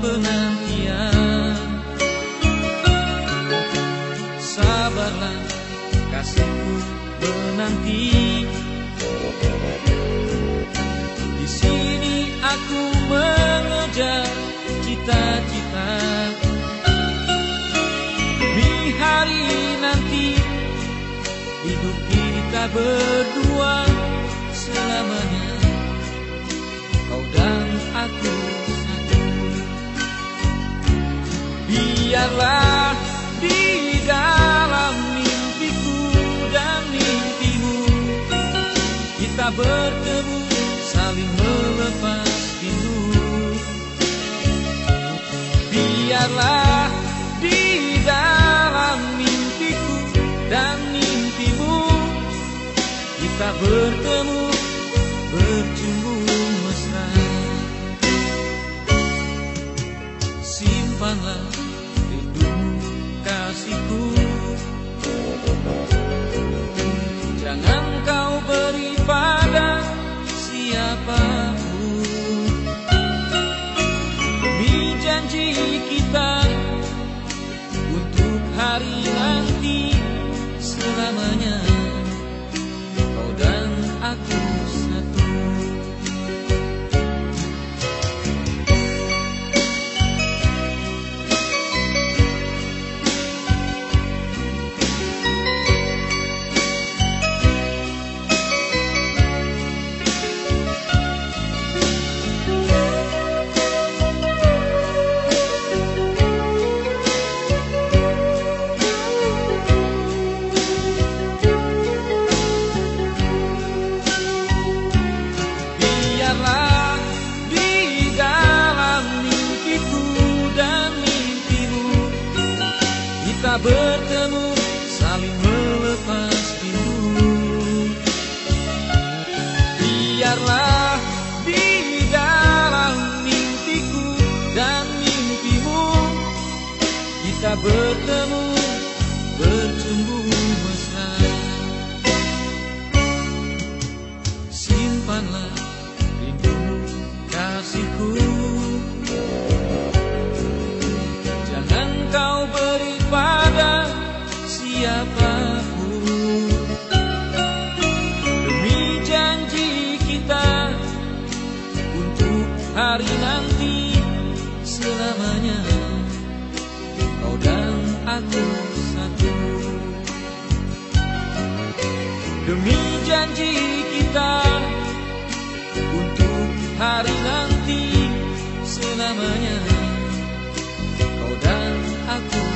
penantian Sabarlah kasihku menanti. Di sini aku mengejar cita-cita. Di hari nanti hidup kita berdua selamanya. Kau dan aku Biarlah di dalam mimpiku dan mimpimu. Kita bertemu saling melepas rindu. Biarlah di dalam mimpiku dan mimpimu. Kita bertemu bercumbu mesra. Simpanlah Jangan kau beri pada siapa pun. Demi janji kita Untuk hari Kita bertemu saling melepas rindu Biarlah di dalam mimpiku dan mimpimu Kita bertemu bercumbu mesra. Simpanlah rindumu kasihku Demi janji kita Untuk hari nanti Selamanya. Demi janji kita Untuk hari nanti Selamanya. Kau dan aku